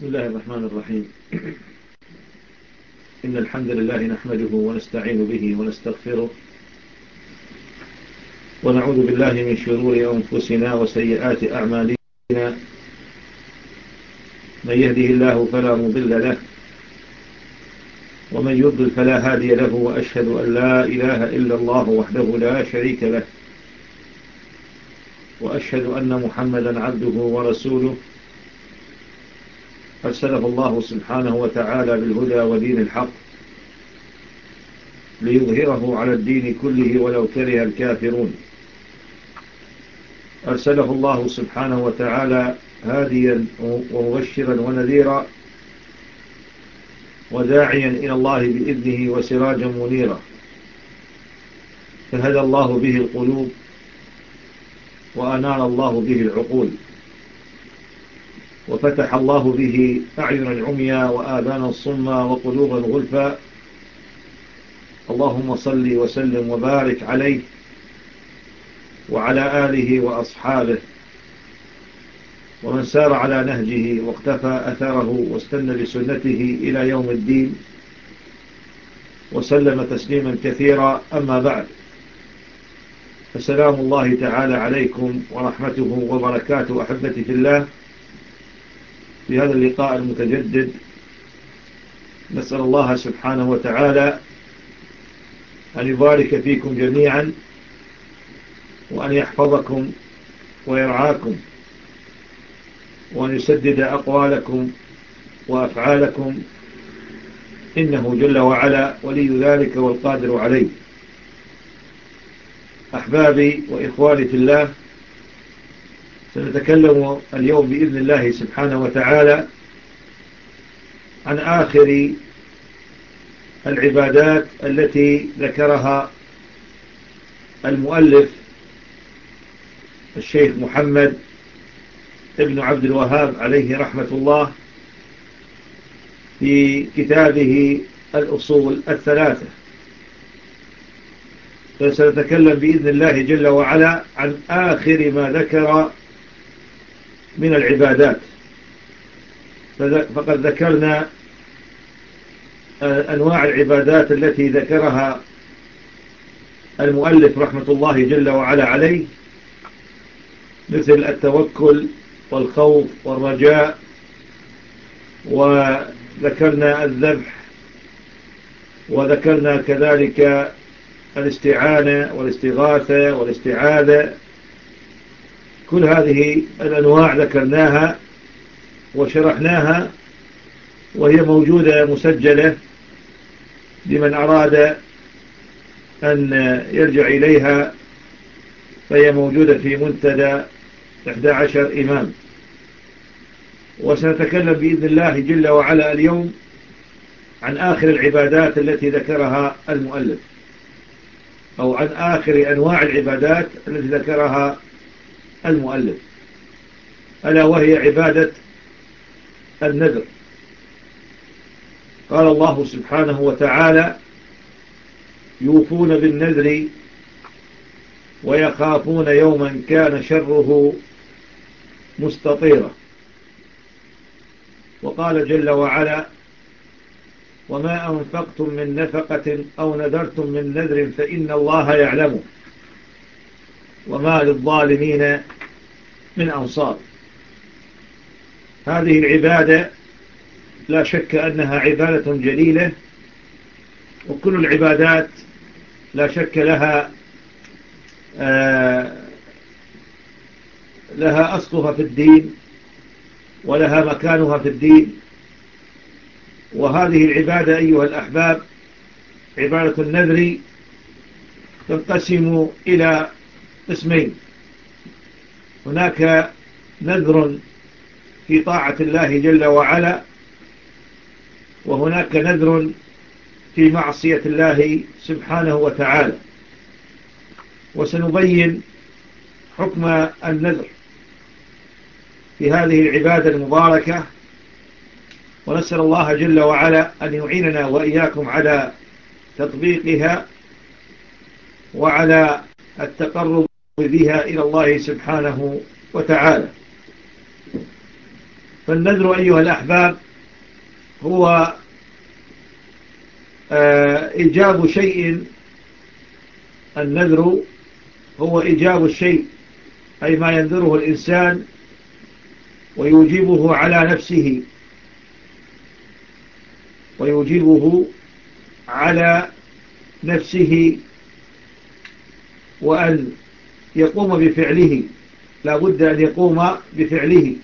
بسم الله الرحمن الرحيم. إن الحمد لله نحمده ونستعين به ونستغفره ونعوذ بالله من شرور أنفسنا وسيئات أعمالنا. من يهده الله فلا مضل له ومن يضل فلا هادي له وأشهد أن لا إله إلا الله وحده لا شريك له وأشهد أن محمدا عبده ورسوله. أرسله الله سبحانه وتعالى بالهدى ودين الحق ليظهره على الدين كله ولو كره الكافرون. أرسله الله سبحانه وتعالى هاديا ومبشرا ونذيرا وداعيا إلى الله بإذنه وسراجا منيرا. فهدى الله به القلوب وأنار الله به العقول. وفتح الله به أعينا عميا وآذانا صما وقلوبا غلفا اللهم صل وسلم وبارك عليه وعلى آله وأصحابه. ومن سار على نهجه واقتفى أثره واستنى بسنته إلى يوم الدين وسلم تسليما كثيرا. أما بعد فسلام الله تعالى عليكم ورحمته وبركاته أحبتي في الله. في هذا اللقاء المتجدد. نسأل الله سبحانه وتعالى أن يبارك فيكم جميعا وأن يحفظكم ويرعاكم وأن يسدد أقوالكم وأفعالكم. إنه جل وعلا ولي ذلك والقادر عليه. أحبابي وإخواني في الله سنتكلم اليوم بإذن الله سبحانه وتعالى عن آخر العبادات التي ذكرها المؤلف الشيخ محمد ابن عبد الوهاب عليه رحمة الله في كتابه الأصول الثلاثة. فسنتكلم بإذن الله جل وعلا عن آخر ما ذكر من العبادات. فقد ذكرنا أنواع العبادات التي ذكرها المؤلف رحمة الله جل وعلا عليه مثل التوكل والخوف والرجاء وذكرنا الذبح وذكرنا كذلك الاستعانة والاستغاثة والاستعاذة كل هذه الأنواع ذكرناها وشرحناها وهي موجودة مسجلة لمن أراد أن يرجع إليها فهي موجودة في منتدى 11 إمام. وسنتكلم بإذن الله جل وعلا اليوم عن آخر العبادات التي ذكرها المؤلف أو عن آخر أنواع العبادات التي ذكرها المؤلف ألا وهي عبادة النذر. قال الله سبحانه وتعالى يوفون بالنذر ويخافون يوما كان شره مستطيرا. وقال جل وعلا وما أنفقتم من نفقة أو نذرتم من نذر فإن الله يعلمه. وما للظالمين من أنصار. هذه العبادة لا شك أنها عبادة جليلة وكل العبادات لا شك لها آه لها أصلها في الدين ولها مكانها في الدين. وهذه العبادة أيها الأحباب عبادة النذر تنقسم إلى قسمين. هناك نذر في طاعة الله جل وعلا وهناك نذر في معصية الله سبحانه وتعالى. وسنبين حكم النذر في هذه العبادة المباركة. ونسأل الله جل وعلا أن يعيننا وإياكم على تطبيقها وعلى التقرب بها إلى الله سبحانه وتعالى. فالنذر أيها الأحباب هو آه، إيجاب شيء. النذر هو إيجاب الشيء أي ما ينذره الإنسان ويوجبه على نفسه ويوجبه على نفسه وأن يقوم بفعله. لا بد أن يقوم بفعله.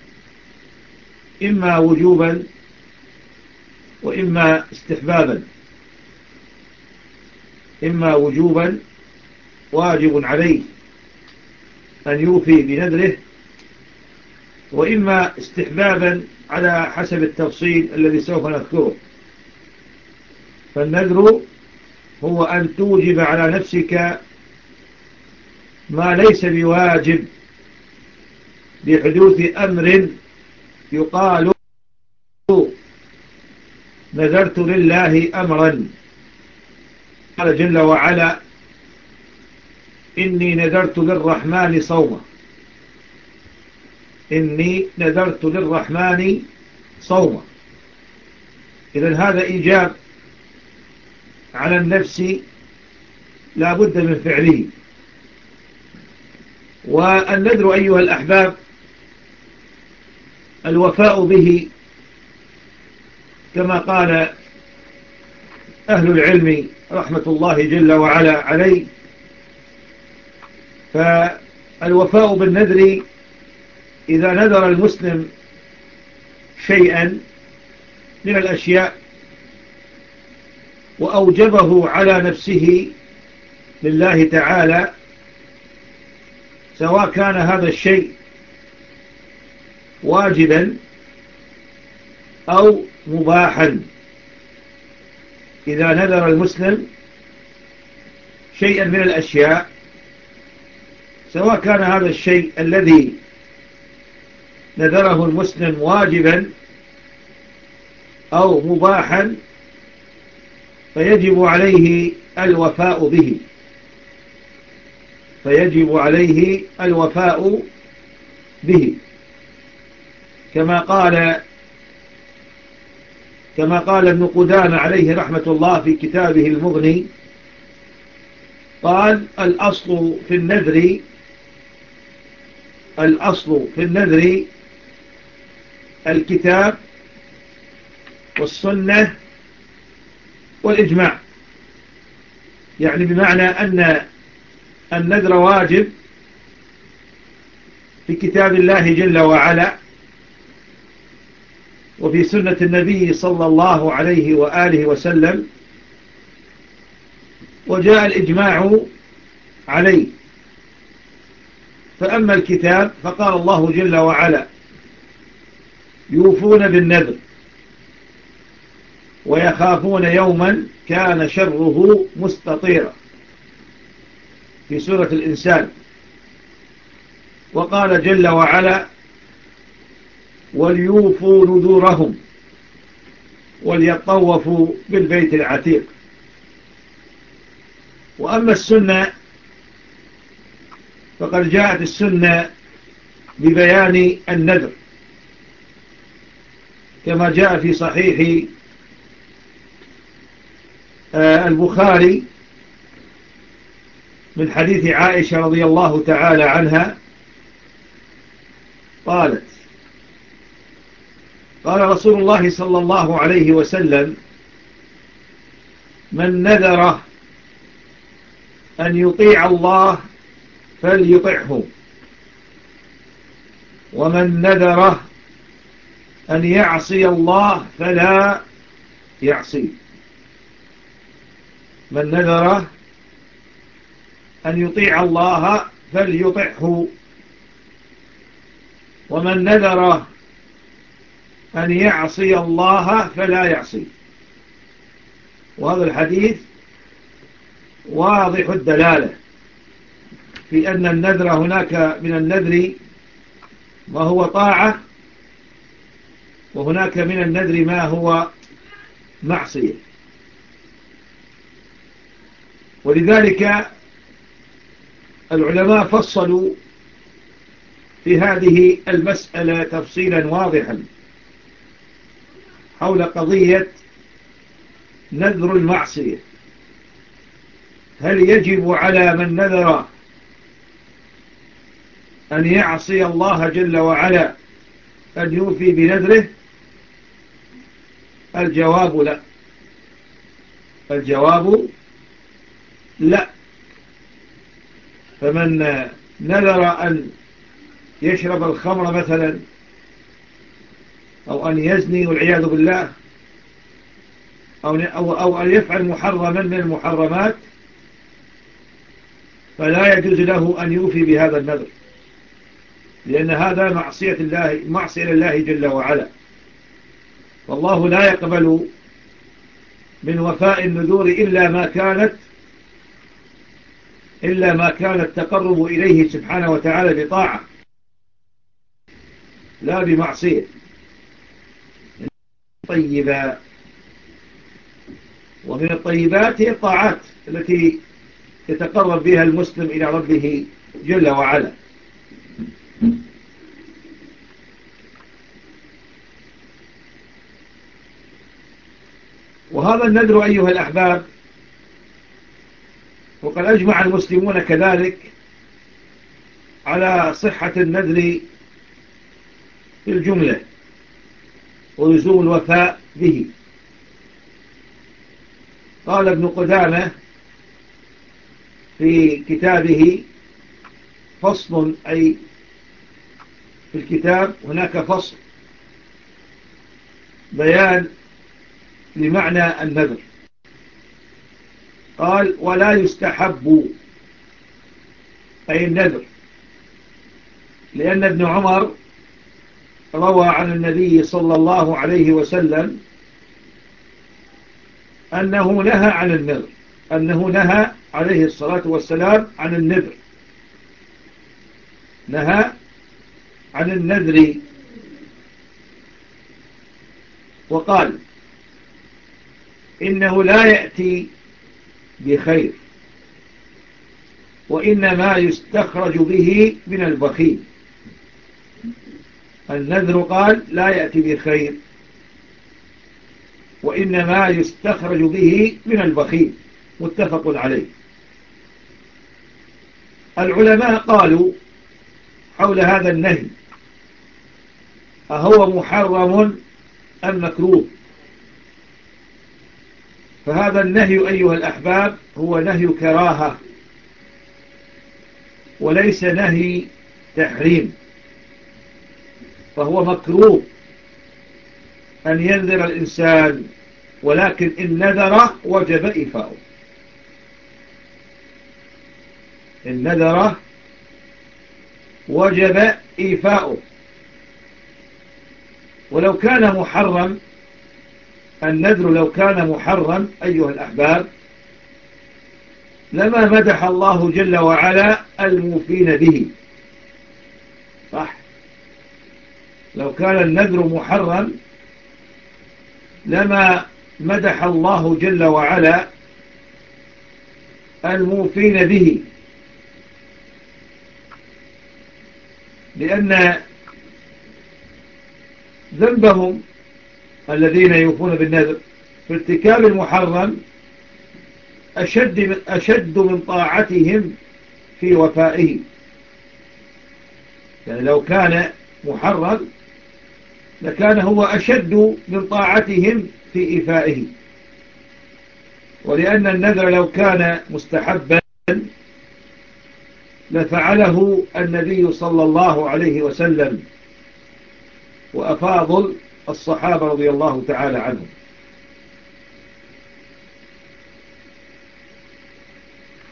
إما وجوبا وإما استحبابا. إما وجوبا واجب عليه أن يوفي بنذره وإما استحبابا على حسب التفصيل الذي سوف نذكره. فالنذر هو أن توجب على نفسك ما ليس بواجب بحدوث أمر يقال نذرت لله أمرا. قال جل وعلا إني نذرت للرحمن صوما. إني نذرت للرحمن صوما. إذن هذا إيجاب على النفس لا بد من فعله. والنذر أيها الأحباب الوفاء به كما قال أهل العلم رحمة الله جل وعلا عليه. فالوفاء بالنذر إذا نذر المسلم شيئا من الأشياء وأوجبه على نفسه لله تعالى سواء كان هذا الشيء واجبا أو مباحا. إذا نذر المسلم شيئا من الأشياء سواء كان هذا الشيء الذي نذره المسلم واجبا أو مباحا فيجب عليه الوفاء به. فيجب عليه الوفاء به. كما قال كما قال ابن قدامة عليه رحمة الله في كتابه المغني قال الأصل في النذر الأصل في النذر الكتاب والسنة والإجماع. يعني بمعنى أن النذر واجب في كتاب الله جل وعلا وفي سنة النبي صلى الله عليه وآله وسلم وجاء الإجماع عليه. فأما الكتاب فقال الله جل وعلا يوفون بالنذر ويخافون يوما كان شره مستطيرا. في سورة الإنسان. وقال جل وعلا وليوفوا نذورهم وليطوفوا بالبيت العتيق. وأما السنة فقد جاءت السنة ببيان النذر. كما جاء في صحيح آه، البخاري من حديث عائشة رضي الله تعالى عنها قالت قال رسول الله صلى الله عليه وسلم من نذر أن يطيع الله فليطعه ومن نذر أن يعصي الله فلا يعصي من نذر أن يطيع الله فليطعه. ومن نذر أن يعصي الله فلا يعصي. وهذا الحديث واضح الدلالة في أن النذر هناك من النذر ما هو طاعة وهناك من النذر ما هو معصية. ولذلك العلماء فصلوا في هذه المسألة تفصيلا واضحا حول قضية نذر المعصية. هل يجب على من نذر أن يعصي الله جل وعلا أن يوفي بنذره؟ الجواب لا. الجواب لا. فمن نذر أن يشرب الخمر مثلا أو أن يزني والعياذ بالله أو, أو أن يفعل محرما من المحرمات فلا يجوز له أن يوفي بهذا النذر. لأن هذا معصية الله معصية لله جل وعلا. والله لا يقبل من وفاء النذور إلا ما كانت إلا ما كان التقرب إليه سبحانه وتعالى بطاعة لا بمعصية. طيبة ومن الطيبات هي الطاعات التي يتقرب بها المسلم إلى ربه جل وعلا. وهذا الندر أيها الأحباب وقد أجمع المسلمون كذلك على صحة النذر في الجملة ولزوم الوفاء به. قال ابن قدامة في كتابه فصل أي في الكتاب هناك فصل بيان لمعنى النذر. قال ولا يستحب أي النذر لأن ابن عمر روى عن النبي صلى الله عليه وسلم أنه نهى عن النذر أنه نهى عليه الصلاة والسلام عن النذر. نهى عن النذر. وقال إنه لا يأتي بخير. وإنما يستخرج به من البخيل. النذر قال لا يأتي بخير. وإنما يستخرج به من البخيل. متفق عليه. العلماء قالوا حول هذا النهي أهو محرم أم مكروه؟ فهذا النهي أيها الأحباب هو نهي كراهة وليس نهي تحريم فهو مكروه أن ينذر الإنسان ولكن إن نذر وجب إفاؤه إن نذر وجب إيفاؤه. ولو كان محرم النذر لو كان محرم أيها الأحباب لما مدح الله جل وعلا الموفين به. صح. لو كان النذر محرم لما مدح الله جل وعلا الموفين به. لأن ذنبهم الذين يوفون بالنذر. في ارتكاب المحرم أشد أشد من طاعتهم في وفائه يعني لو كان محرم لكان هو أشد من طاعتهم في إفائه ولأن النذر لو كان مستحبا لفعله النبي صلى الله عليه وسلم وأفاضل الصحابة رضي الله تعالى عنهم.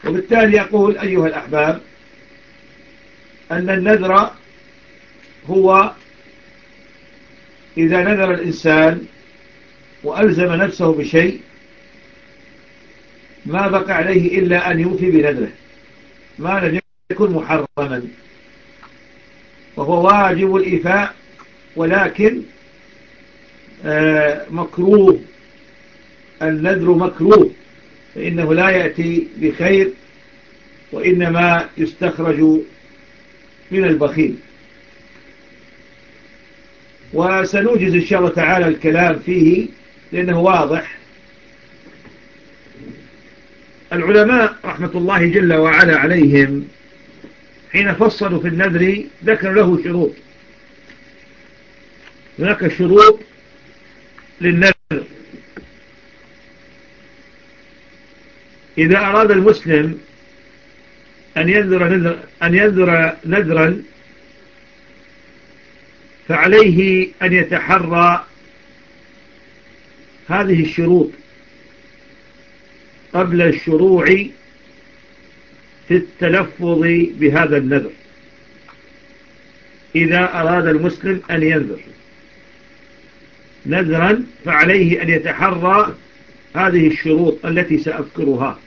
وبالتالي يقول أيها الأحباب أن النذر هو إذا نذر الإنسان وألزم نفسه بشيء ما بقى عليه إلا أن يوفي بنذره. ما لم يكن محرما. وهو واجب الإفاء ولكن مكروه. النذر مكروه. فإنه لا يأتي بخير وإنما يستخرج من البخيل. وسنوجز إن شاء الله تعالى الكلام فيه لأنه واضح. العلماء رحمة الله جل وعلا عليهم حين فصلوا في النذر ذكر له شروط. هناك شروط للنذر. إذا أراد المسلم أن ينذر, نذر أن ينذر نذرا فعليه أن يتحرى هذه الشروط. قبل الشروع في التلفظ بهذا النذر. إذا أراد المسلم أن ينذر. نذرا فعليه أن يتحرى هذه الشروط التي سأذكرها.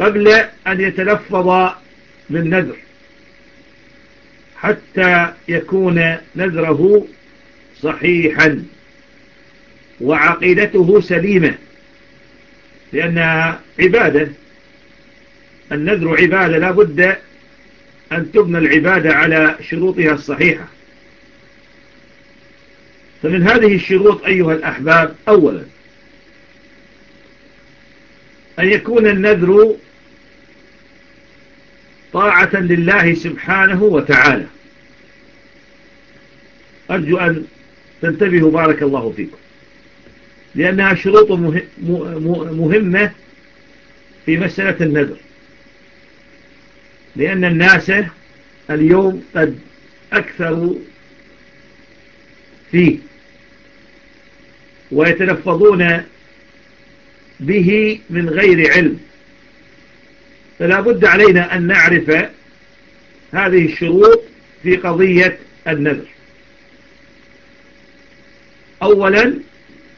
قبل أن يتلفظ بالنذر حتى يكون نذره صحيحا وعقيدته سليمة لأنها عبادة النذر عبادة لا بد أن تبنى العبادة على شروطها الصحيحة. فمن هذه الشروط أيها الأحباب أولا أن يكون النذر طاعة لله سبحانه وتعالى. أرجو أن تنتبهوا بارك الله فيكم لأنها شروط مهمة في مسألة النذر. لأن الناس اليوم قد أكثروا فيه. ويتلفظون به من غير علم. فلا بد علينا أن نعرف هذه الشروط في قضية النذر. أولا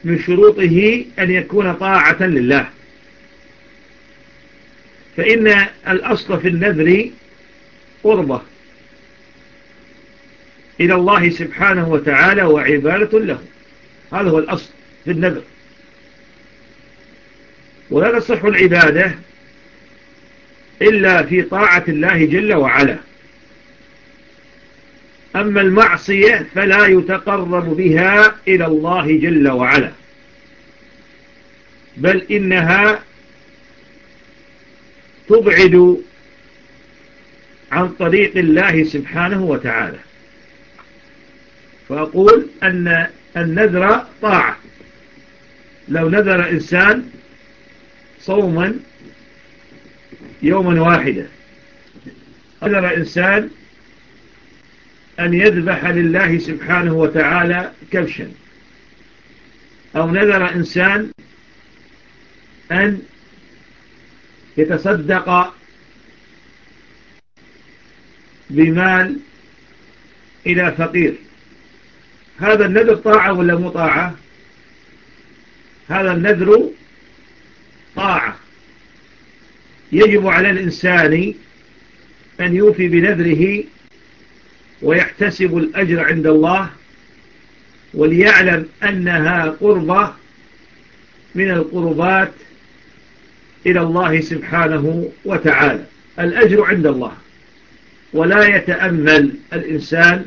من شروطه أن يكون طاعة لله. فإن الأصل في النذر قربة إلى الله سبحانه وتعالى وعبادة له. هذا هو الأصل. في النذر. ولا تصح العبادة إلا في طاعة الله جل وعلا. أما المعصية فلا يتقرب بها إلى الله جل وعلا. بل إنها تبعد عن طريق الله سبحانه وتعالى. فأقول أن النذر طاعة. لو نذر إنسان صوما يوما واحدا نذر إنسان أن يذبح لله سبحانه وتعالى كبشا أو نذر إنسان أن يتصدق بمال إلى فقير. هذا النذر طاعة ولا مو طاعة؟ هذا النذر طاعة. يجب على الإنسان أن يوفي بنذره ويحتسب الأجر عند الله وليعلم أنها قربة من القربات إلى الله سبحانه وتعالى. الأجر عند الله. ولا يتأمل الإنسان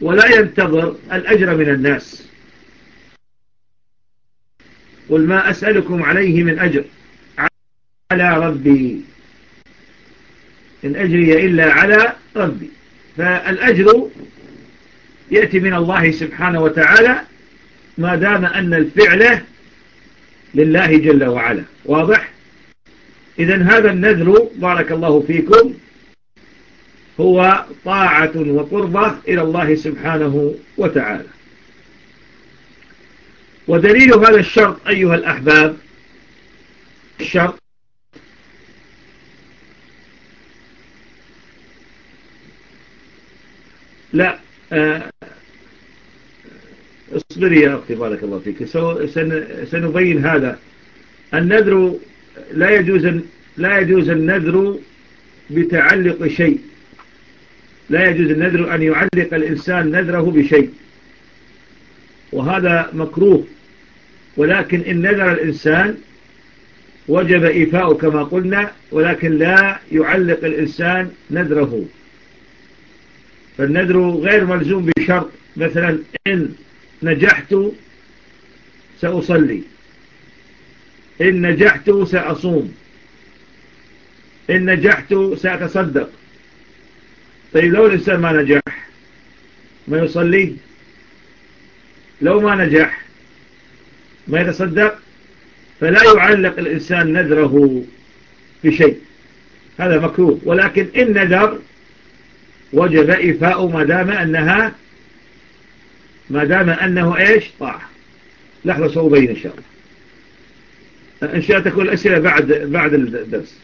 ولا ينتظر الأجر من الناس. قل ما أسألكم عليه من أجر. على ربي. إن أجري إلا على ربي. فالأجر يأتي من الله سبحانه وتعالى ما دام أن الفعل لله جل وعلا. واضح؟ إذا هذا النذر بارك الله فيكم هو طاعة وقربة إلى الله سبحانه وتعالى. ودليل هذا الشرط أيها الأحباب الشرط لا آه، اصبري يا أختي بارك الله فيك. سنبين هذا. النذر لا يجوز لا يجوز النذر بتعلق شيء لا يجوز النذر أن يعلق الإنسان نذره بشيء. وهذا مكروه. ولكن إن نذر الإنسان وجب إيفاء كما قلنا ولكن لا يعلق الإنسان نذره. فالنذر غير ملزوم بشرط. مثلا إن نجحت سأصلي. إن نجحت سأصوم. إن نجحت سأتصدق. طيب لو الإنسان ما نجح ما يصلي؟ لو ما نجح ما يتصدق فلا يعلق الإنسان نذره بشيء. هذا مكروه. ولكن إن نذر وجب إفاء ما دام أنها ما دام أنه إيش؟ طاعة. لحظة صوبين إن شاء الله. إن شاء الله تكون الأسئلة بعد, بعد الدرس.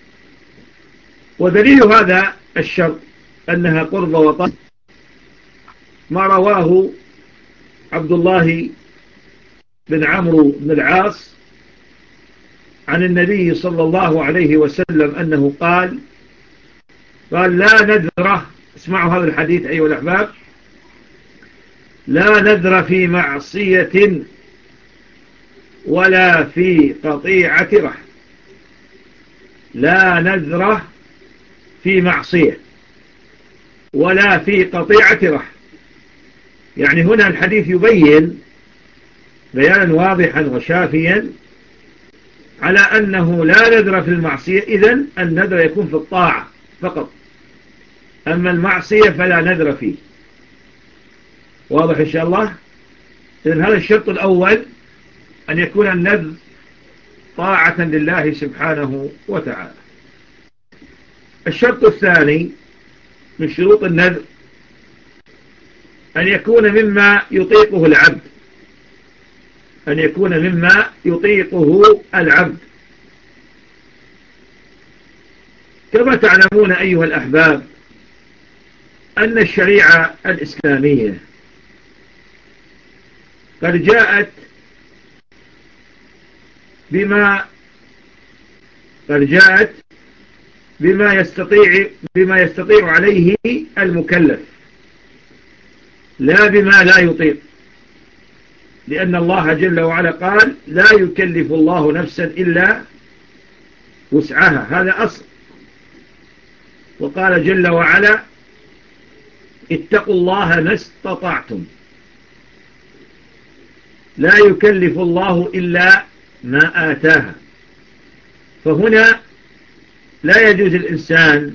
ودليل هذا الشرط أنها قرب وطن ما رواه عبد الله بن عمرو بن العاص عن النبي صلى الله عليه وسلم أنه قال قال لا نذره اسمعوا هذا الحديث أيها الأحباب لا نذر في معصية ولا في قطيعة رحم. لا نذر في معصية ولا في قطيعة رحم. يعني هنا الحديث يبين بيانا واضحا وشافيا على أنه لا نذر في المعصية إذن النذر يكون في الطاعة فقط. أما المعصية فلا نذر فيه. واضح إن شاء الله؟ إذن هذا الشرط الأول أن يكون النذر طاعة لله سبحانه وتعالى. الشرط الثاني من شروط النذر أن يكون مما يطيقه العبد. أن يكون مما يطيقه العبد. كما تعلمون أيها الأحباب أن الشريعة الإسلامية قد جاءت بما قد جاءت بما يستطيع بما يستطيع عليه المكلف. لا بما لا يطيق. لأن الله جل وعلا قال لا يكلف الله نفسا إلا وسعها. هذا أصل. وقال جل وعلا اتقوا الله ما استطعتم. لا يكلف الله إلا ما آتاها. فهنا لا يجوز الإنسان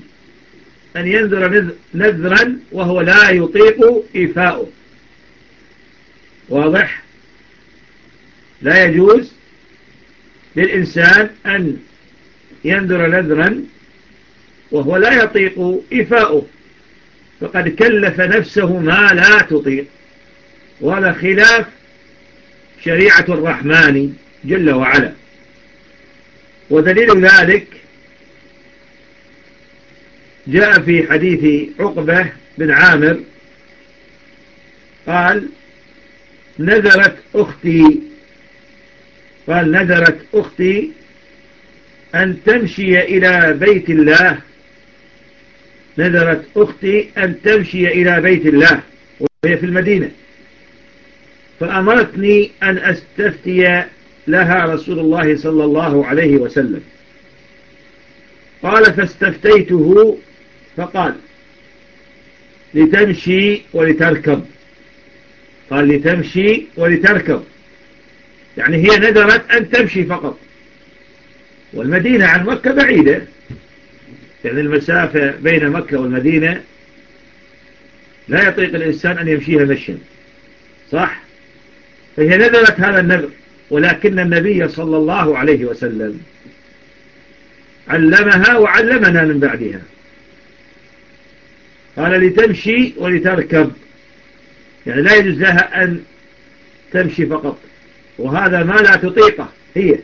أن ينذر نذرا وهو لا يطيق إيفاؤه. واضح؟ لا يجوز للإنسان أن ينذر نذرا وهو لا يطيق إيفاؤه. فقد كلف نفسه ما لا تطيق. وهذا خلاف شريعة الرحمن جل وعلا. ودليل ذلك جاء في حديث عقبة بن عامر قال نذرت أختي قال نذرت أختي أن تمشي إلى بيت الله. نذرت أختي أن تمشي إلى بيت الله وهي في المدينة. فأمرتني أن أستفتي لها رسول الله صلى الله عليه وسلم. قال فاستفتيته فقال لتمشي ولتركب. قال لتمشي ولتركب. يعني هي ندرت أن تمشي فقط. والمدينة عن مكة بعيدة. يعني المسافة بين مكة والمدينة لا يطيق الإنسان أن يمشيها مشيا. صح؟ فهي نذرت هذا النذر. ولكن النبي صلى الله عليه وسلم علمها وعلمنا من بعدها. قال لتمشي ولتركب يعني لا يجوز لها أن تمشي فقط. وهذا ما لا تطيقه هي.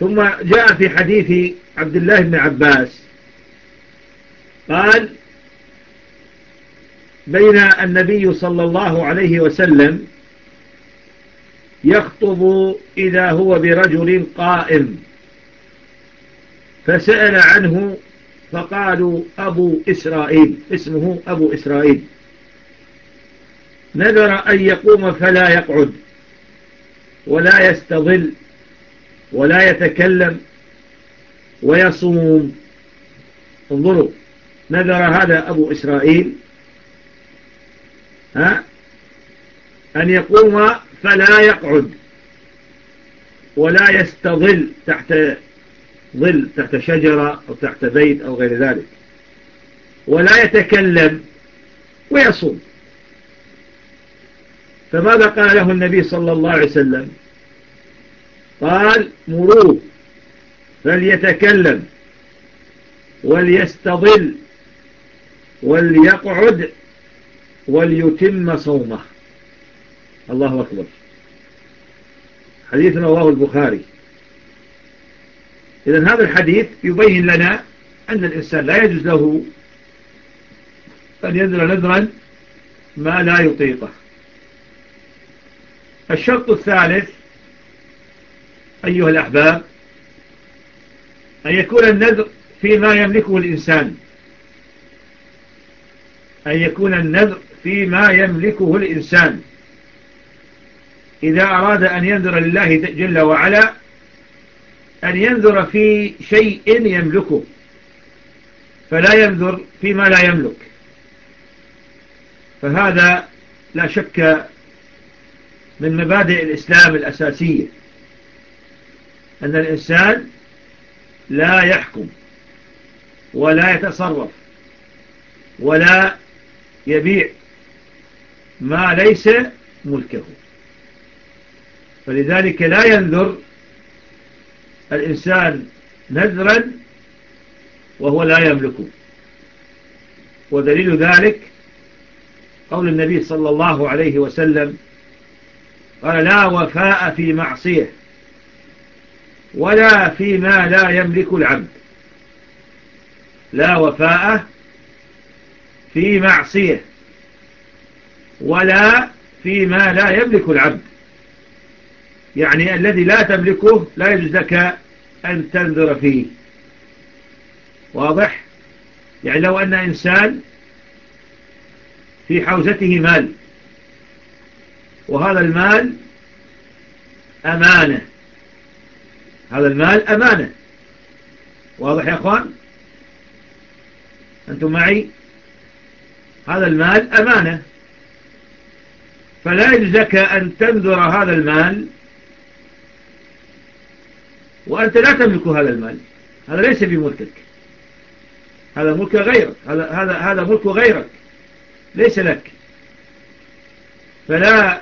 ثم جاء في حديث عبد الله بن عباس. قال بين النبي صلى الله عليه وسلم يخطب إذا هو برجل قائم. فسأل عنه فقالوا أبو إسرائيل اسمه أبو إسرائيل. نذر أن يقوم فلا يقعد ولا يستظل ولا يتكلم ويصوم. انظروا نذر هذا أبو إسرائيل ها أن يقوم فلا يقعد ولا يستظل تحت ظل تحت شجرة أو تحت بيت أو غير ذلك. ولا يتكلم ويصوم. فماذا قال له النبي صلى الله عليه وسلم؟ قال مروه فليتكلم وليستظل وليقعد وليتم صومه. الله أكبر. حديث رواه البخاري. إذن هذا الحديث يبين لنا أن الإنسان لا يجوز له أن ينذر نذرا ما لا يطيقه. الشرط الثالث أيها الأحباب أن يكون النذر فيما يملكه الإنسان. أن يكون النذر فيما يملكه الإنسان. إذا أراد أن ينذر لله جل وعلا أن ينذر في شيء يملكه فلا ينذر فيما لا يملك. فهذا لا شك من مبادئ الإسلام الأساسية أن الإنسان لا يحكم ولا يتصرف ولا يبيع ما ليس ملكه. فلذلك لا ينذر الإنسان نذرا وهو لا يملكه ودليل ذلك قول النبي صلى الله عليه وسلم قال لا وفاء في معصية ولا فيما لا يملك العبد. لا وفاء في معصية ولا فيما لا يملك العبد. يعني الذي لا تملكه لا يجوز لك أن تنذر فيه. واضح؟ يعني لو أن إنسان في حوزته مال وهذا المال أمانة. هذا المال أمانة. واضح يا أخوان؟ أنتم معي؟ هذا المال أمانة. فلا يجوز لك أن تنذر هذا المال وأنت لا تملك هذا المال. هذا ليس بملكك. هذا ملك غيرك. هذا, هذا, هذا ملك غيرك. ليس لك. فلا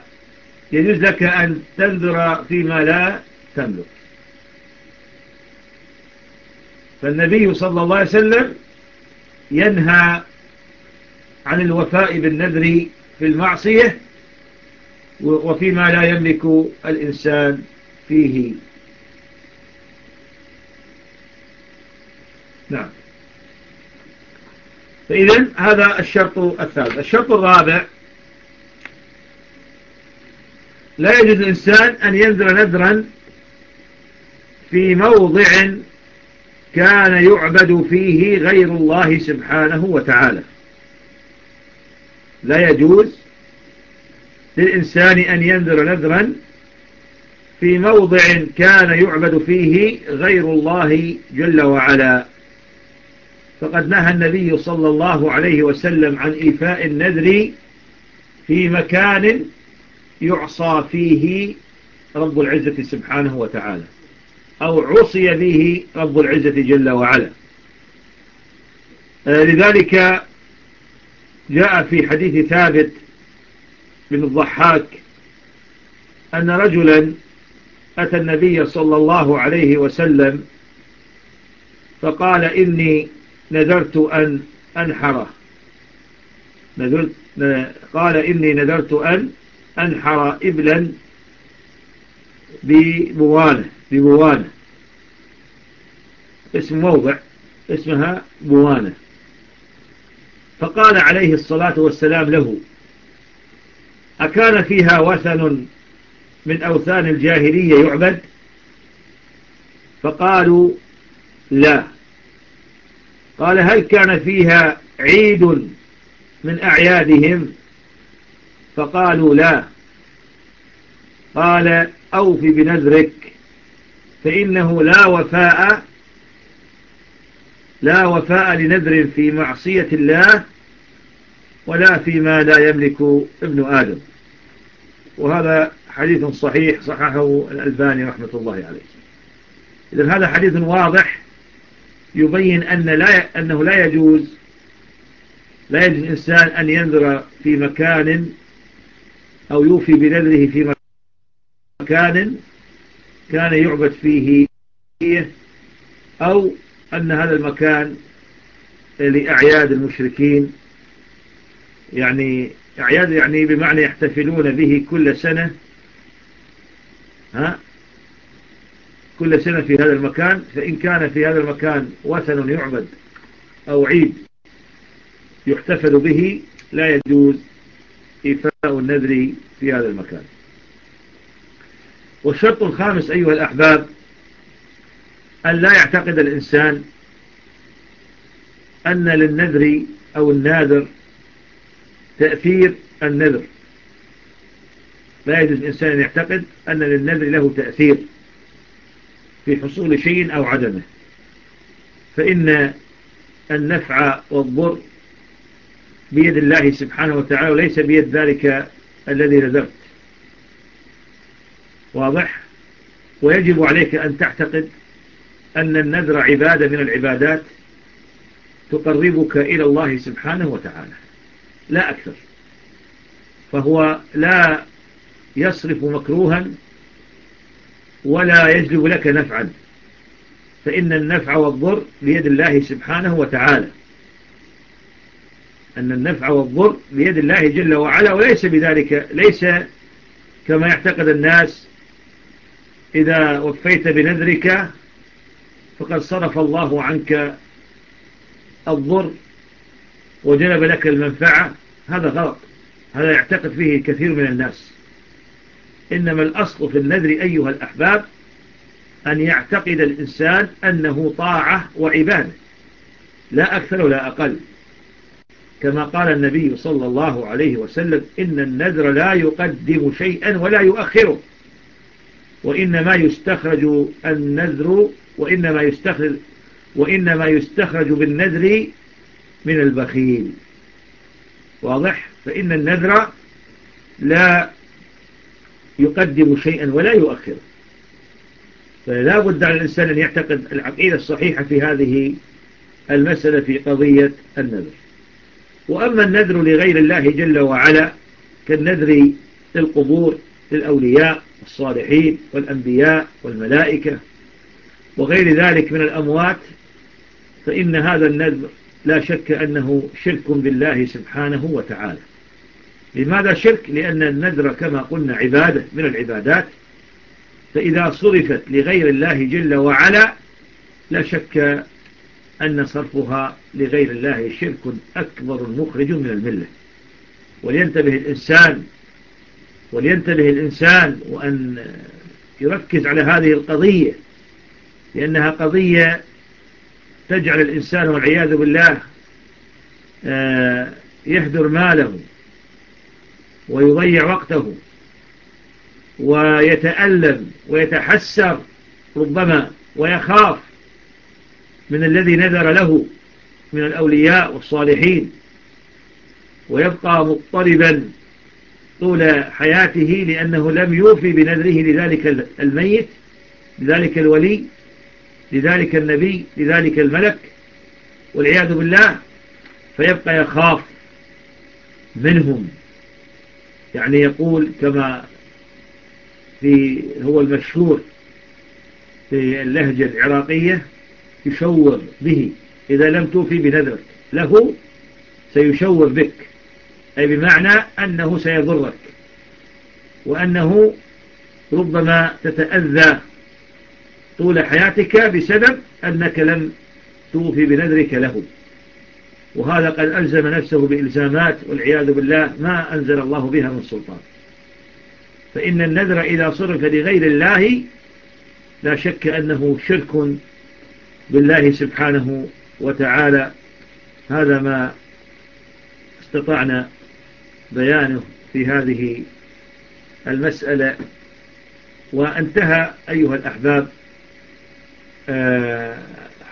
يجوز لك أن تنذر فيما لا تملك. فالنبي صلى الله عليه وسلم ينهى عن الوفاء بالنذر في المعصية وفيما لا يملك الإنسان فيه. نعم. فإذا هذا الشرط الثالث. الشرط الرابع لا يجوز الإنسان أن ينذر نذرا في موضع كان يعبد فيه غير الله سبحانه وتعالى. لا يجوز للإنسان أن ينذر نذرا في موضع كان يعبد فيه غير الله جل وعلا. فقد نهى النبي صلى الله عليه وسلم عن إيفاء النذر في مكان يعصى فيه رب العزة سبحانه وتعالى أو عصي به رب العزة جل وعلا. آه، لذلك جاء في حديث ثابت بن الضحاك أن رجلا أتى النبي صلى الله عليه وسلم فقال إني نذرت أن أنحر. نذرت قال إني نذرت أن أنحر إبلا ببوانة ببوانة اسم موضع اسمها بوانة فقال عليه الصلاة والسلام له أكان فيها وثن من أوثان الجاهلية يعبد؟ فقالوا لا. قال هل كان فيها عيد من أعيادهم؟ فقالوا لا. قال أوف بنذرك فإنه لا وفاء لا وفاء لنذر في معصية الله ولا فيما لا يملك ابن آدم. وهذا حديث صحيح صححه الألباني رحمة الله عليه. إذن هذا حديث واضح يبين أن لا أنه لا يجوز لا يجوز الإنسان أن ينذر في مكان أو يوفي بنذره في مكان كان يعبد فيه أو أن هذا المكان لأعياد المشركين. يعني أعياد يعني بمعنى يحتفلون به كل سنة ها؟ كل سنة في هذا المكان فإن كان في هذا المكان وثن يعبد أو عيد يحتفل به لا يجوز إيفاء النذر في هذا المكان. والشرط الخامس أيها الأحباب أن لا يعتقد الإنسان أن للنذر أو الناذر تأثير النذر. لا يجوز الإنسان أن يعتقد أن للنذر له تأثير. في حصول شيء أو عدمه. فإن النفع والضر بيد الله سبحانه وتعالى وليس بيد ذلك الذي نذرت. واضح؟ ويجب عليك أن تعتقد أن النذر عبادة من العبادات تقربك إلى الله سبحانه وتعالى لا أكثر. فهو لا يصرف مكروها ولا يجلب لك نفعا. فإن النفع والضر بيد الله سبحانه وتعالى. أن النفع والضر بيد الله جل وعلا وليس بذلك ليس كما يعتقد الناس. إذا وفيت بنذرك فقد صرف الله عنك الضر وجلب لك المنفعة. هذا غلط. هذا يعتقد فيه كثير من الناس. إنما الأصل في النذر أيها الأحباب أن يعتقد الإنسان أنه طاعة وعبادة لا أكثر ولا أقل. كما قال النبي صلى الله عليه وسلم إن النذر لا يقدم شيئا ولا يؤخره وإنما يستخرج النذر وإنما يستخرج وإنما يستخرج بالنذر من البخيل. واضح؟ فإن النذر لا يقدم شيئا ولا يؤخره فلا بد على الإنسان أن يعتقد العقيدة الصحيحة في هذه المسألة في قضية النذر. وأما النذر لغير الله جل وعلا كالنذر للقبور للأولياء الصالحين والأنبياء والملائكة وغير ذلك من الأموات فإن هذا النذر لا شك أنه شرك بالله سبحانه وتعالى. لماذا شرك؟ لأن النذر كما قلنا عبادة من العبادات. فإذا صرفت لغير الله جل وعلا لا شك أن صرفها لغير الله شرك أكبر مخرج من الملة. ولينتبه الإنسان ولينتبه الإنسان وأن يركز على هذه القضية لأنها قضية تجعل الإنسان والعياذ بالله آه، يهدر ماله. ويضيع وقته ويتألم ويتحسر ربما ويخاف من الذي نذر له من الأولياء والصالحين ويبقى مضطربا طول حياته لأنه لم يوفي بنذره لذلك الميت لذلك الولي لذلك النبي لذلك الملك والعياذ بالله فيبقى يخاف منهم. يعني يقول كما في هو المشهور في اللهجة العراقية يشور به إذا لم توفي بنذرك له سيشور بك. أي بمعنى أنه سيضرك وأنه ربما تتأذى طول حياتك بسبب أنك لم توفي بنذرك له. وهذا قد ألزم نفسه بإلزامات والعياذ بالله ما أنزل الله بها من سلطان. فإن النذر إذا صرف لغير الله لا شك أنه شرك بالله سبحانه وتعالى. هذا ما استطعنا بيانه في هذه المسألة. وانتهى أيها الأحباب آه،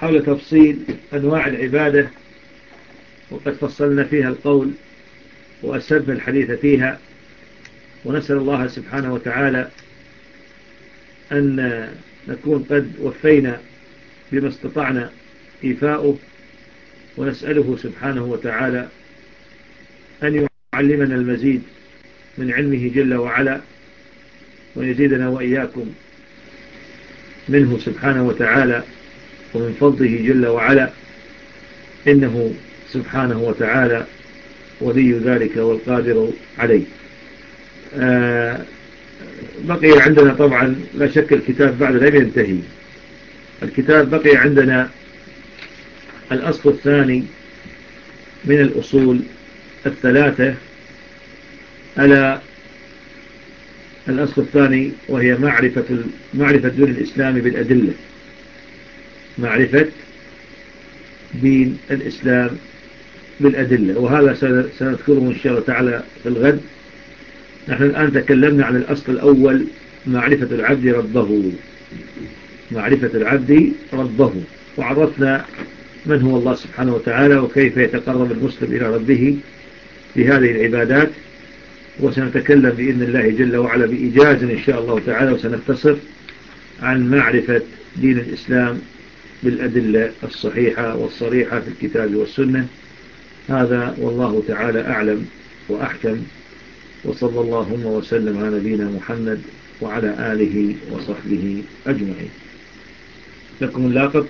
حول تفصيل أنواع العبادة وقد فصلنا فيها القول وأسبنا الحديث فيها ونسأل الله سبحانه وتعالى أن نكون قد وفينا بما استطعنا إيفاؤه ونسأله سبحانه وتعالى أن يعلمنا المزيد من علمه جل وعلا ويزيدنا وإياكم منه سبحانه وتعالى ومن فضله جل وعلا إنه سبحانه وتعالى ولي ذلك والقادر عليه. آه، بقي عندنا طبعا لا شك الكتاب بعد لم ينتهي. الكتاب بقي عندنا الأصل الثاني من الأصول الثلاثة. ألا الأصل الثاني وهي معرفة معرفة دين الإسلام بالأدلة. معرفة دين الإسلام بالأدلة وهذا سنذكره إن شاء الله تعالى في الغد. نحن الآن تكلمنا عن الأصل الأول معرفة العبد ربه. معرفة العبد ربه. وعرفنا من هو الله سبحانه وتعالى وكيف يتقرب المسلم إلى ربه بهذه العبادات. وسنتكلم بإذن الله جل وعلا بإجاز إن شاء الله تعالى وسنختصر عن معرفة دين الإسلام بالأدلة الصحيحة والصريحة في الكتاب والسنة. هذا والله تعالى أعلم وأحكم وصلى اللهم وسلم على نبينا محمد وعلى آله وصحبه أجمعين. لكم اللاقب